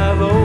have